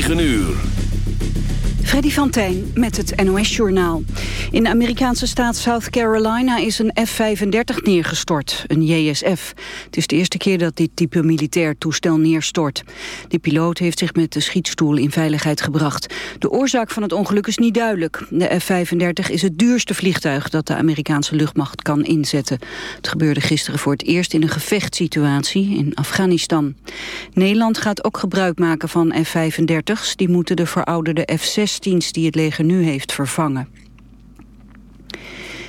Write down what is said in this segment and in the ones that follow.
9 uur. Freddy van Tijn met het NOS-journaal. In de Amerikaanse staat South Carolina is een F-35 neergestort, een JSF. Het is de eerste keer dat dit type militair toestel neerstort. De piloot heeft zich met de schietstoel in veiligheid gebracht. De oorzaak van het ongeluk is niet duidelijk. De F-35 is het duurste vliegtuig dat de Amerikaanse luchtmacht kan inzetten. Het gebeurde gisteren voor het eerst in een gevechtssituatie in Afghanistan. Nederland gaat ook gebruik maken van F-35's. Die moeten de verouderde F-16 die het leger nu heeft vervangen.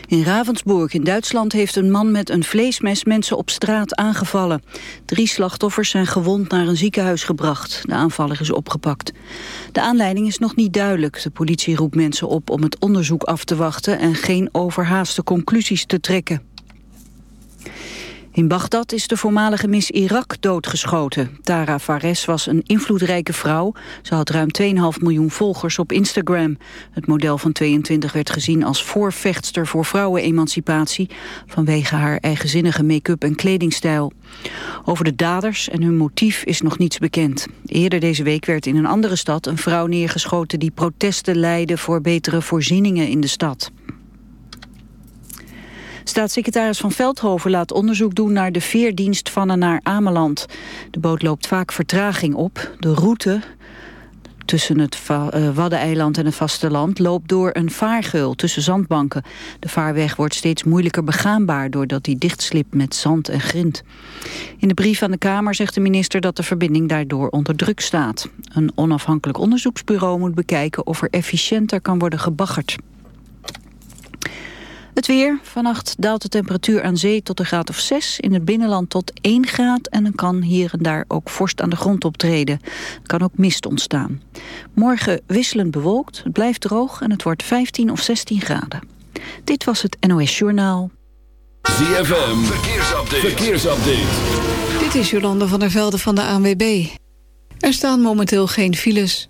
In Ravensburg in Duitsland heeft een man met een vleesmes mensen op straat aangevallen. Drie slachtoffers zijn gewond naar een ziekenhuis gebracht. De aanvaller is opgepakt. De aanleiding is nog niet duidelijk. De politie roept mensen op om het onderzoek af te wachten en geen overhaaste conclusies te trekken. In Bagdad is de voormalige Miss Irak doodgeschoten. Tara Fares was een invloedrijke vrouw. Ze had ruim 2,5 miljoen volgers op Instagram. Het model van 22 werd gezien als voorvechtster voor vrouwenemancipatie... vanwege haar eigenzinnige make-up en kledingstijl. Over de daders en hun motief is nog niets bekend. Eerder deze week werd in een andere stad een vrouw neergeschoten... die protesten leidde voor betere voorzieningen in de stad. Staatssecretaris Van Veldhoven laat onderzoek doen naar de veerdienst van en naar Ameland. De boot loopt vaak vertraging op. De route tussen het uh, Waddeneiland en het vasteland loopt door een vaargeul tussen zandbanken. De vaarweg wordt steeds moeilijker begaanbaar doordat die dichtslipt met zand en grind. In de brief aan de Kamer zegt de minister dat de verbinding daardoor onder druk staat. Een onafhankelijk onderzoeksbureau moet bekijken of er efficiënter kan worden gebaggerd. Het weer. Vannacht daalt de temperatuur aan zee tot een graad of 6. In het binnenland tot 1 graad. En dan kan hier en daar ook vorst aan de grond optreden. Er kan ook mist ontstaan. Morgen wisselend bewolkt. Het blijft droog en het wordt 15 of 16 graden. Dit was het NOS Journaal. ZFM. Verkeersupdate. Verkeersupdate. Dit is Jolanda van der Velde van de ANWB. Er staan momenteel geen files.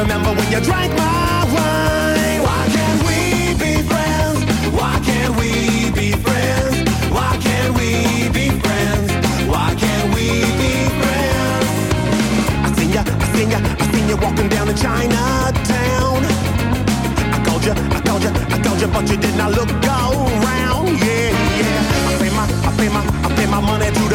Remember when you drank my wine. Why can't we be friends? Why can't we be friends? Why can't we be friends? Why can't we be friends? I seen ya, I seen ya, I seen you walking down to Chinatown. I called ya, I called ya, I called ya, but you did not look around. Yeah, yeah. I pay my, I pay my, I pay my money to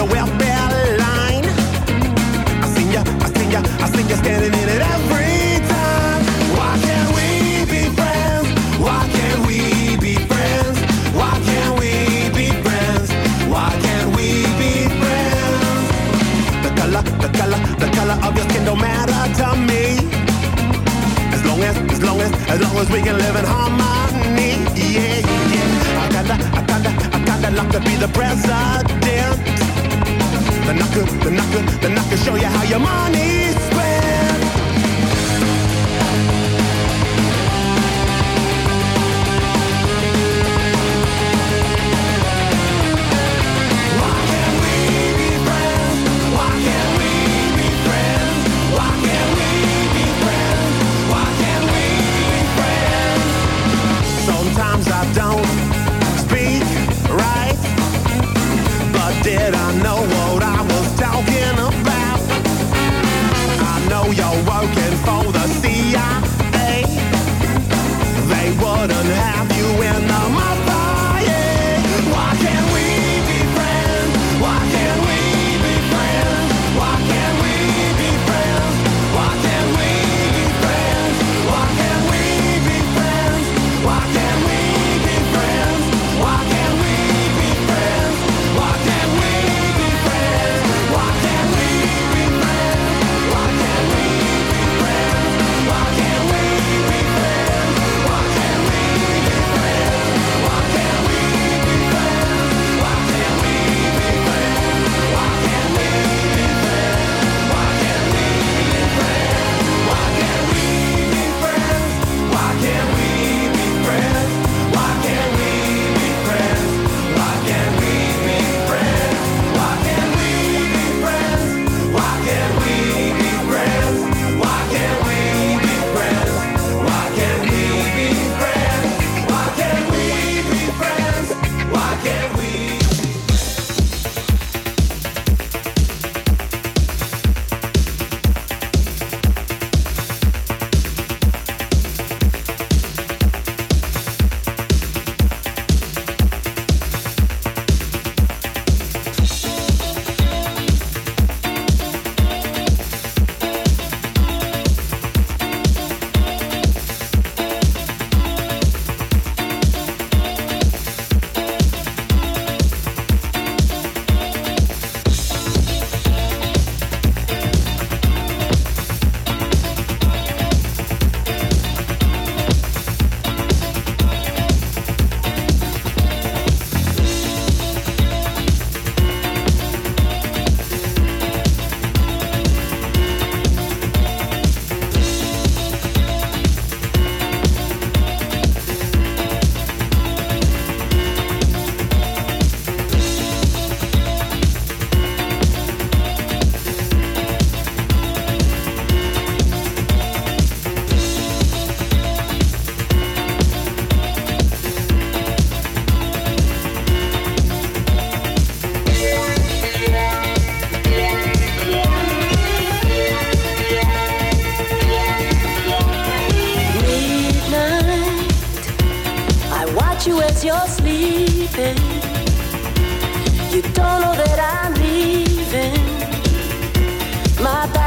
the president. Then I could, then I could, then show you how your money's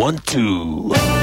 One, two.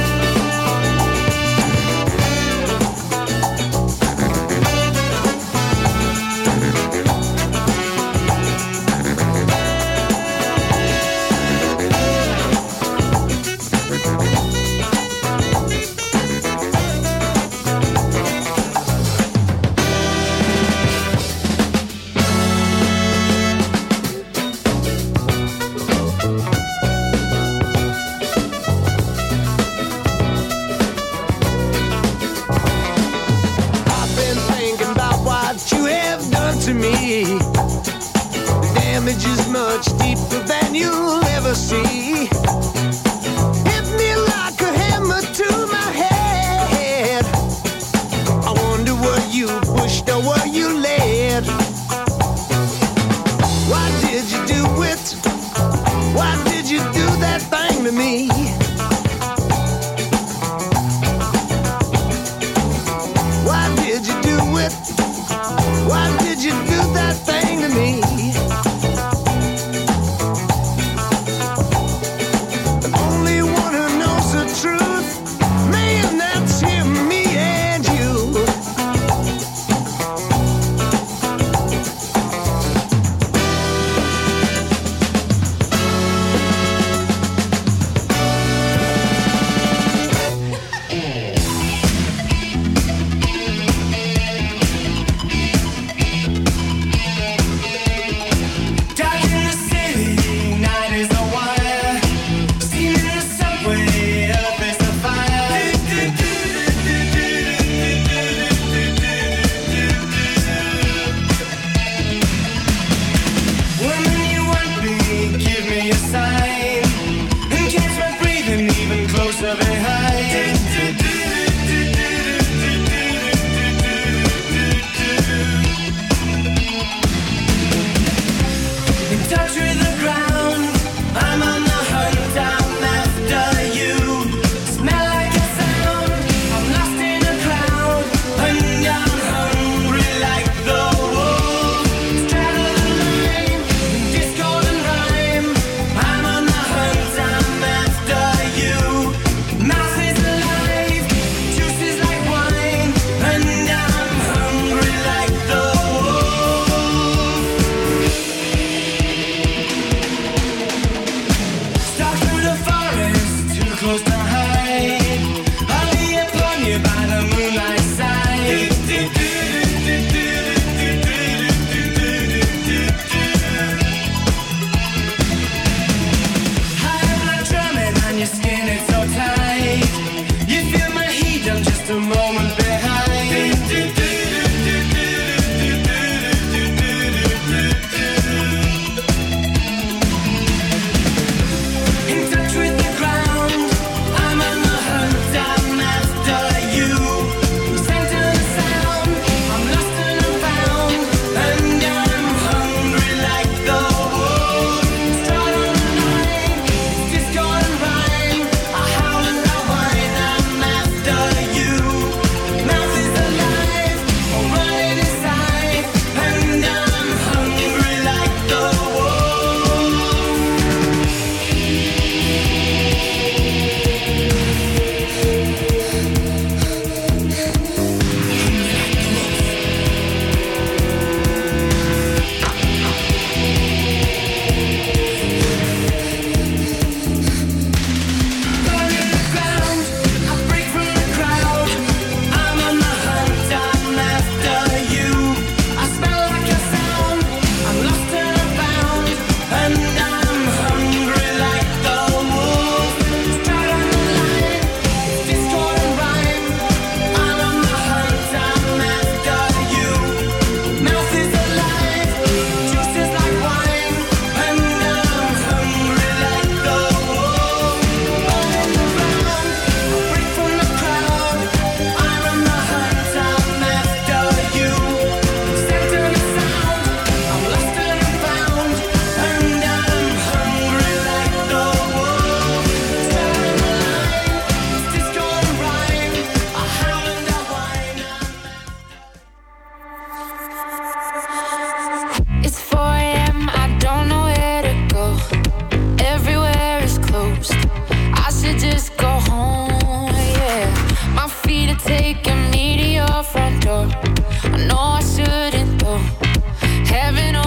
having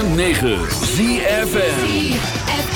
106.9 ZFN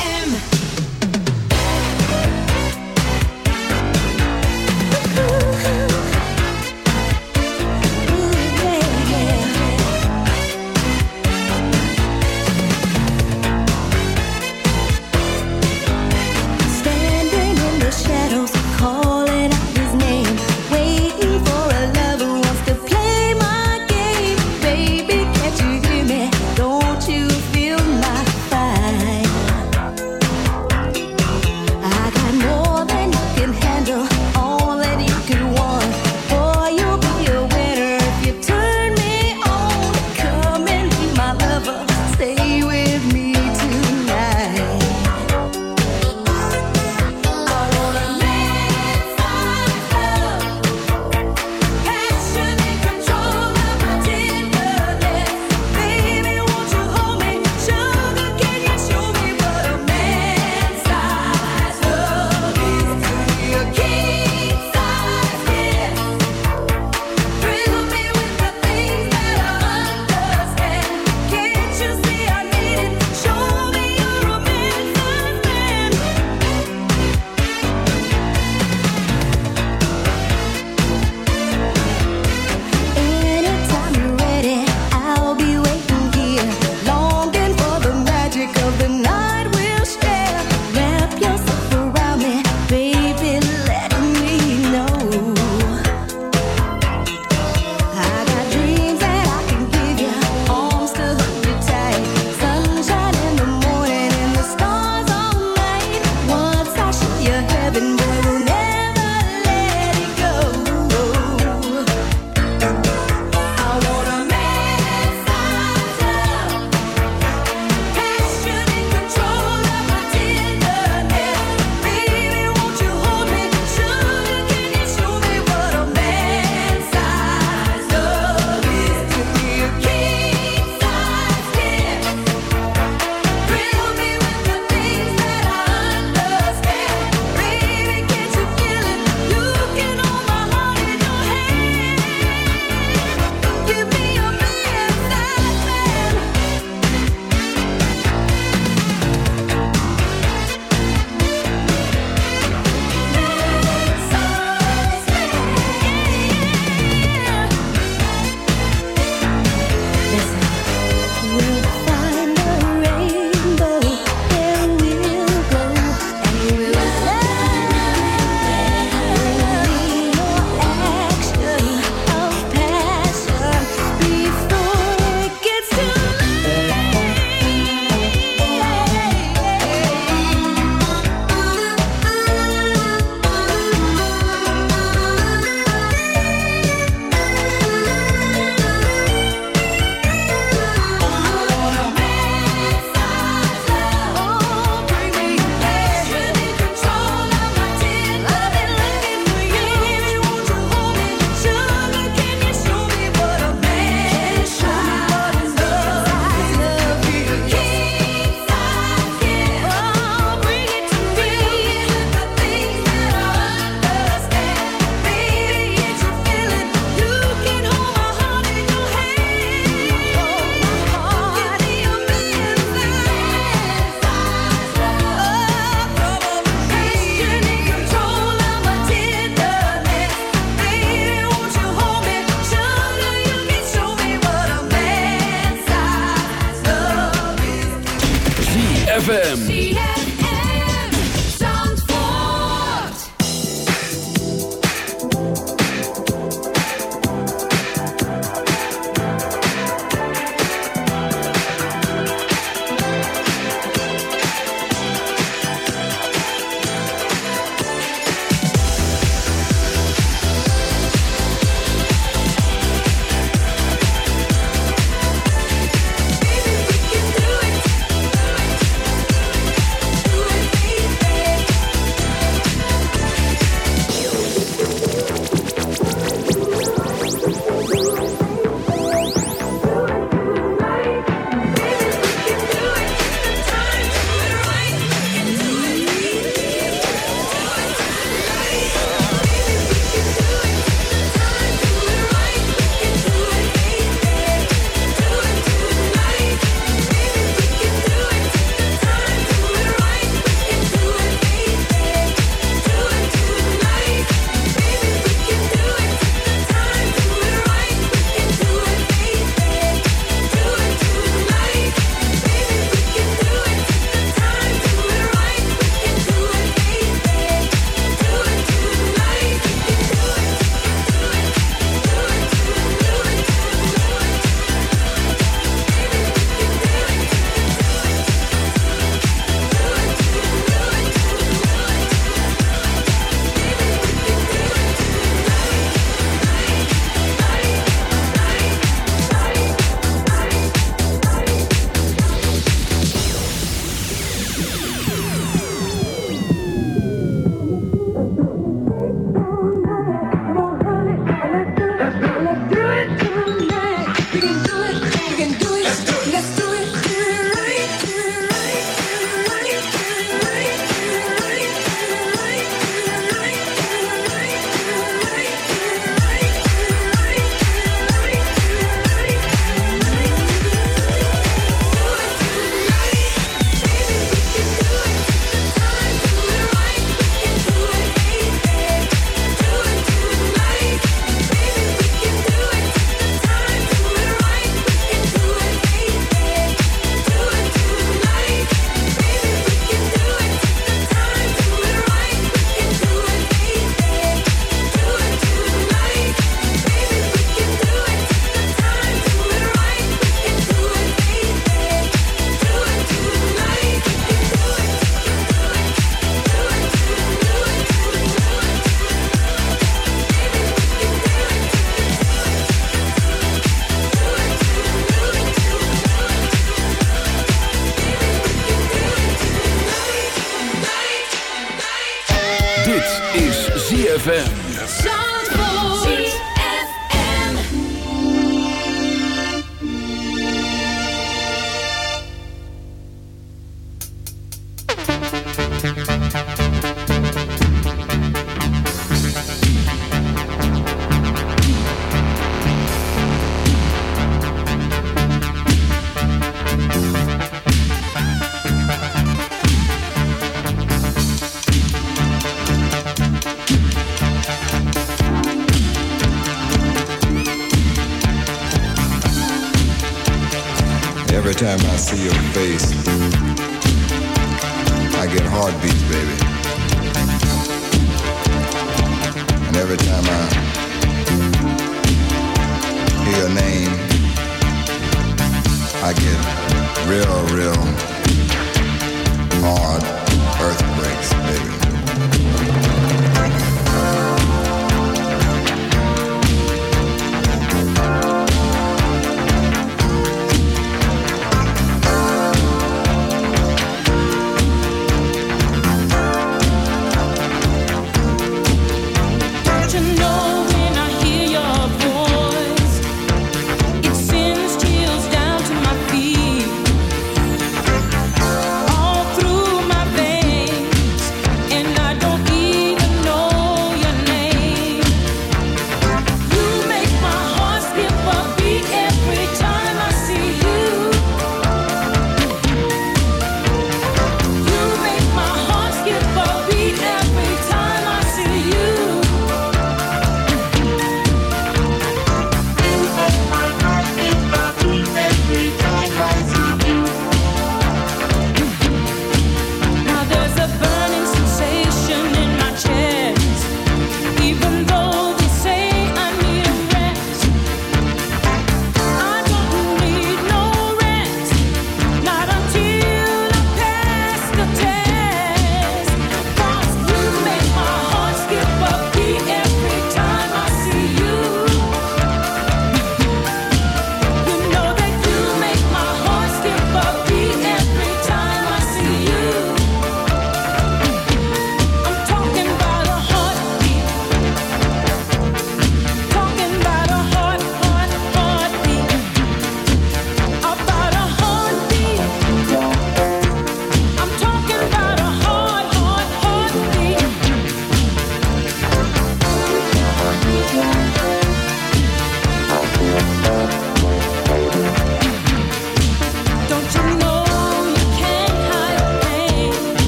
bass.